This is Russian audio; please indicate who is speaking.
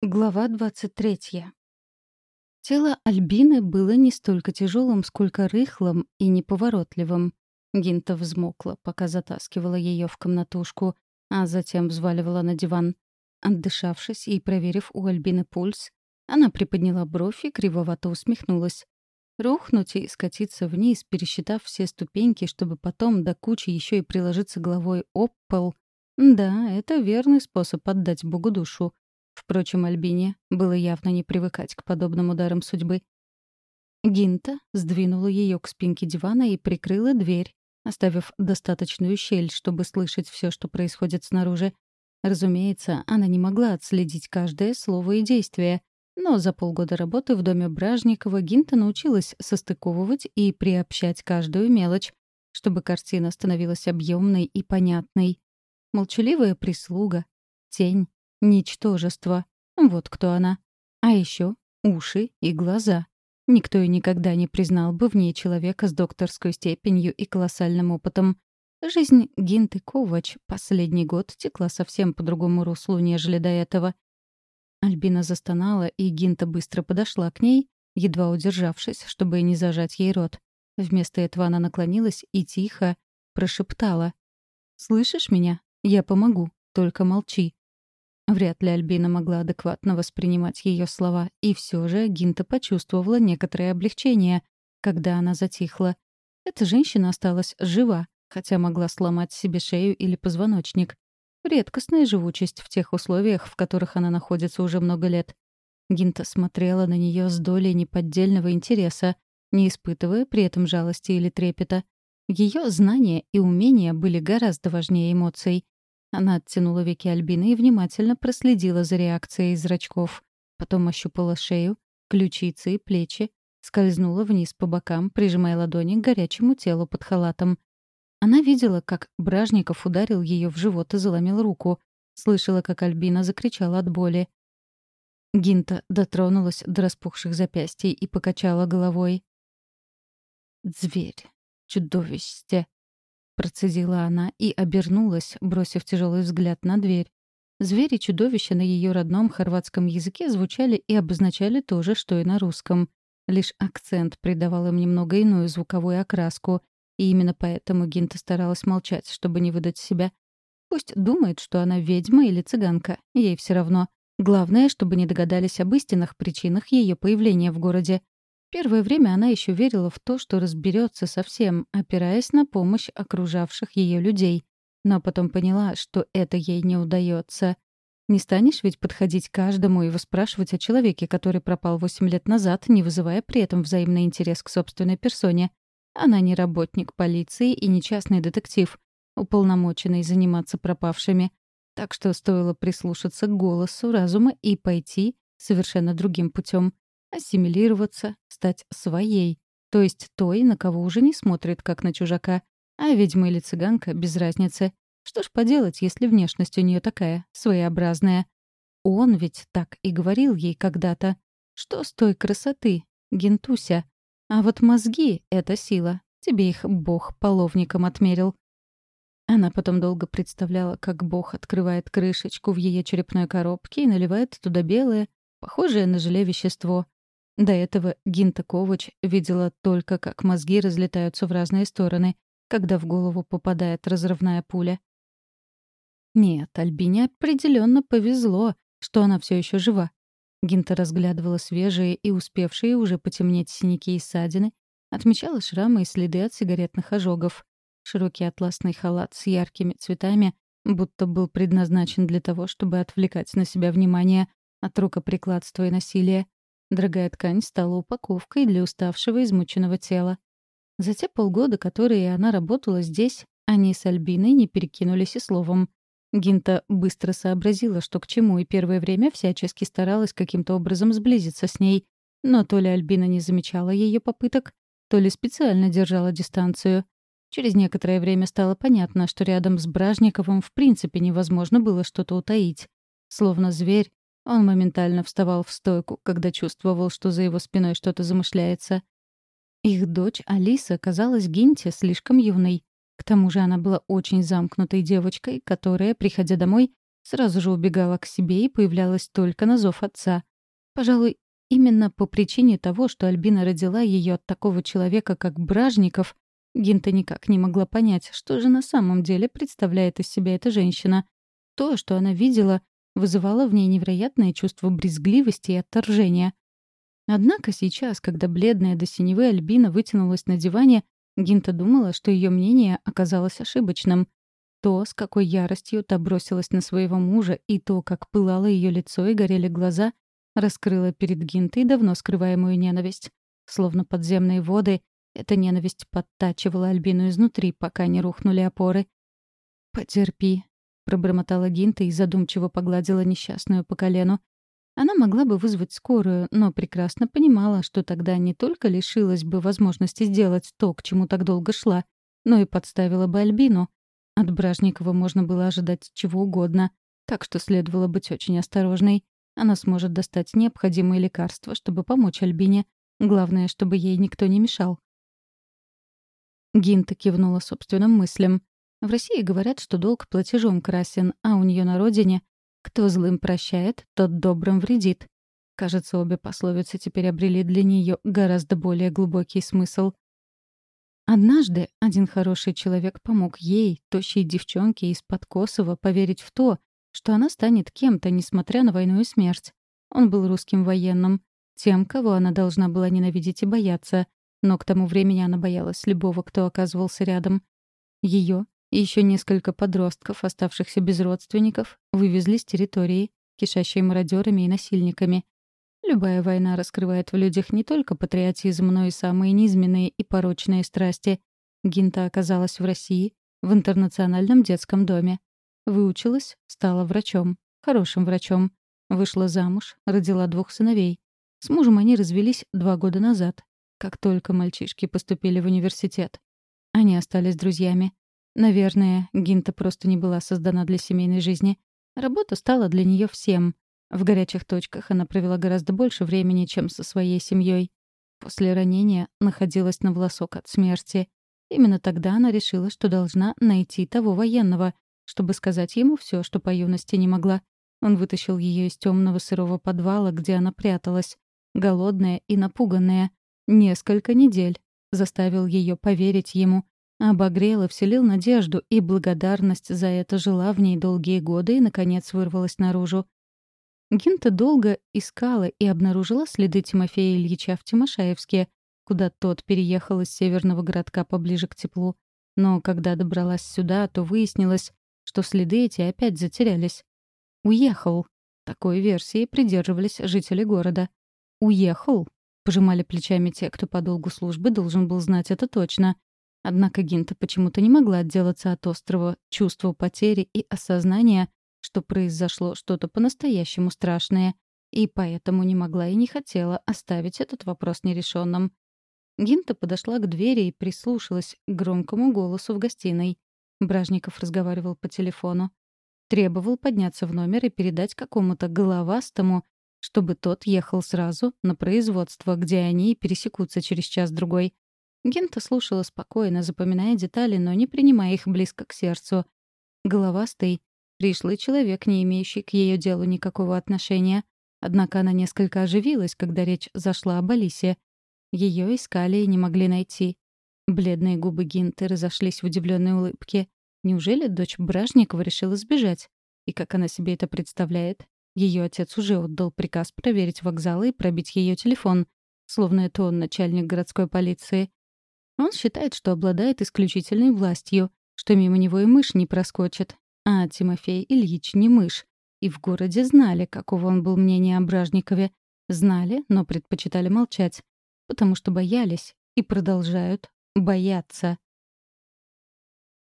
Speaker 1: Глава 23. Тело Альбины было не столько тяжелым, сколько рыхлым и неповоротливым. Гинта взмокла, пока затаскивала ее в комнатушку, а затем взваливала на диван. Отдышавшись и проверив у Альбины пульс, она приподняла бровь и кривовато усмехнулась. Рухнуть и скатиться вниз, пересчитав все ступеньки, чтобы потом до кучи еще и приложиться головой об пол. Да, это верный способ отдать Богу душу — Впрочем, Альбине было явно не привыкать к подобным ударам судьбы. Гинта сдвинула ее к спинке дивана и прикрыла дверь, оставив достаточную щель, чтобы слышать все, что происходит снаружи. Разумеется, она не могла отследить каждое слово и действие, но за полгода работы в доме Бражникова Гинта научилась состыковывать и приобщать каждую мелочь, чтобы картина становилась объемной и понятной. Молчаливая прислуга, тень, Ничтожество. Вот кто она. А еще уши и глаза. Никто и никогда не признал бы в ней человека с докторской степенью и колоссальным опытом. Жизнь Гинты Ковач последний год текла совсем по другому руслу, нежели до этого. Альбина застонала, и Гинта быстро подошла к ней, едва удержавшись, чтобы не зажать ей рот. Вместо этого она наклонилась и тихо прошептала. «Слышишь меня? Я помогу, только молчи. Вряд ли Альбина могла адекватно воспринимать ее слова, и все же Гинта почувствовала некоторое облегчение, когда она затихла. Эта женщина осталась жива, хотя могла сломать себе шею или позвоночник. Редкостная живучесть в тех условиях, в которых она находится уже много лет. Гинта смотрела на нее с долей неподдельного интереса, не испытывая при этом жалости или трепета. Ее знания и умения были гораздо важнее эмоций. Она оттянула веки Альбины и внимательно проследила за реакцией зрачков. Потом ощупала шею, ключицы и плечи, скользнула вниз по бокам, прижимая ладони к горячему телу под халатом. Она видела, как Бражников ударил ее в живот и заломил руку. Слышала, как Альбина закричала от боли. Гинта дотронулась до распухших запястий и покачала головой. «Зверь! Чудовище!» Процедила она и обернулась, бросив тяжелый взгляд на дверь. Звери чудовища на ее родном хорватском языке звучали и обозначали то же, что и на русском. Лишь акцент придавал им немного иную звуковую окраску, и именно поэтому Гинта старалась молчать, чтобы не выдать себя. Пусть думает, что она ведьма или цыганка, ей все равно. Главное, чтобы не догадались об истинных причинах ее появления в городе. Первое время она еще верила в то, что разберется со всем, опираясь на помощь окружавших ее людей. Но потом поняла, что это ей не удается. Не станешь ведь подходить каждому и выспрашивать о человеке, который пропал восемь лет назад, не вызывая при этом взаимный интерес к собственной персоне. Она не работник полиции и не частный детектив, уполномоченный заниматься пропавшими. Так что стоило прислушаться к голосу разума и пойти совершенно другим путем ассимилироваться, стать своей, то есть той, на кого уже не смотрит, как на чужака, а ведьма или цыганка — без разницы. Что ж поделать, если внешность у нее такая, своеобразная? Он ведь так и говорил ей когда-то. Что с той красоты, Гентуся? А вот мозги — это сила. Тебе их Бог половником отмерил. Она потом долго представляла, как Бог открывает крышечку в ее черепной коробке и наливает туда белое, похожее на желе вещество, до этого Гинта Ковач видела только, как мозги разлетаются в разные стороны, когда в голову попадает разрывная пуля. Нет, Альбине определенно повезло, что она все еще жива. Гинта разглядывала свежие и успевшие уже потемнеть синяки и ссадины, отмечала шрамы и следы от сигаретных ожогов. Широкий атласный халат с яркими цветами будто был предназначен для того, чтобы отвлекать на себя внимание от рукоприкладства и насилия. Дорогая ткань стала упаковкой для уставшего измученного тела. За те полгода, которые она работала здесь, они с Альбиной не перекинулись и словом. Гинта быстро сообразила, что к чему, и первое время всячески старалась каким-то образом сблизиться с ней. Но то ли Альбина не замечала ее попыток, то ли специально держала дистанцию. Через некоторое время стало понятно, что рядом с Бражниковым в принципе невозможно было что-то утаить. Словно зверь, он моментально вставал в стойку, когда чувствовал, что за его спиной что-то замышляется. Их дочь Алиса казалась Гинте слишком юной. К тому же она была очень замкнутой девочкой, которая, приходя домой, сразу же убегала к себе и появлялась только на зов отца. Пожалуй, именно по причине того, что Альбина родила ее от такого человека, как Бражников, Гинта никак не могла понять, что же на самом деле представляет из себя эта женщина. То, что она видела, вызывало в ней невероятное чувство брезгливости и отторжения. Однако сейчас, когда бледная до синевы Альбина вытянулась на диване, Гинта думала, что ее мнение оказалось ошибочным. То, с какой яростью та бросилась на своего мужа, и то, как пылало ее лицо и горели глаза, раскрыло перед Гинтой давно скрываемую ненависть. Словно подземные воды, эта ненависть подтачивала Альбину изнутри, пока не рухнули опоры. «Потерпи», — пробормотала Гинта и задумчиво погладила несчастную по колену. Она могла бы вызвать скорую, но прекрасно понимала, что тогда не только лишилась бы возможности сделать то, к чему так долго шла, но и подставила бы Альбину. От Бражникова можно было ожидать чего угодно, так что следовало быть очень осторожной. Она сможет достать необходимые лекарства, чтобы помочь Альбине. Главное, чтобы ей никто не мешал. Гинта кивнула собственным мыслям. В России говорят, что долг платежом красен, а у нее на родине «кто злым прощает, тот добрым вредит». Кажется, обе пословицы теперь обрели для нее гораздо более глубокий смысл. Однажды один хороший человек помог ей, тощей девчонке из-под Косово, поверить в то, что она станет кем-то, несмотря на войну и смерть. Он был русским военным, тем, кого она должна была ненавидеть и бояться, но к тому времени она боялась любого, кто оказывался рядом. Ее и еще несколько подростков, оставшихся без родственников, вывезли с территории, кишащей мародерами и насильниками. Любая война раскрывает в людях не только патриотизм, но и самые низменные и порочные страсти. Гинта оказалась в России, в интернациональном детском доме. Выучилась, стала врачом. Хорошим врачом. Вышла замуж, родила двух сыновей. С мужем они развелись два года назад, как только мальчишки поступили в университет. Они остались друзьями. Наверное, Гинта просто не была создана для семейной жизни. Работа стала для нее всем. В горячих точках она провела гораздо больше времени, чем со своей семьей. После ранения находилась на волосок от смерти. Именно тогда она решила, что должна найти того военного, чтобы сказать ему все, что по юности не могла. Он вытащил ее из темного сырого подвала, где она пряталась, голодная и напуганная, Несколько недель. Заставил ее поверить ему. Обогрел и вселил надежду, и благодарность за это жила в ней долгие годы и, наконец, вырвалась наружу. Гинта долго искала и обнаружила следы Тимофея Ильича в Тимошаевске, куда тот переехал из северного городка поближе к теплу. Но когда добралась сюда, то выяснилось, что следы эти опять затерялись. «Уехал». Такой версии придерживались жители города. «Уехал» Пожимали плечами те, кто по долгу службы должен был знать это точно. Однако Гинта почему-то не могла отделаться от острого чувства потери и осознания, что произошло что-то по-настоящему страшное, и поэтому не могла и не хотела оставить этот вопрос нерешенным. Гинта подошла к двери и прислушалась к громкому голосу в гостиной. Бражников разговаривал по телефону. Требовал подняться в номер и передать какому-то головастому, чтобы тот ехал сразу на производство, где они пересекутся через час-другой. Гента слушала спокойно, запоминая детали, но не принимая их близко к сердцу. Головастый — пришлый человек, не имеющий к ее делу никакого отношения. Однако она несколько оживилась, когда речь зашла об Алисе. Ее искали и не могли найти. Бледные губы Гинты разошлись в удивленной улыбке. Неужели дочь Бражникова решила сбежать? И как она себе это представляет? Ее отец уже отдал приказ проверить вокзалы и пробить ее телефон, словно это он начальник городской полиции. Он считает, что обладает исключительной властью, что мимо него и мышь не проскочит. А Тимофей Ильич не мышь. И в городе знали, какого он был мнения о Бражникове. Знали, но предпочитали молчать. Потому что боялись и продолжают бояться.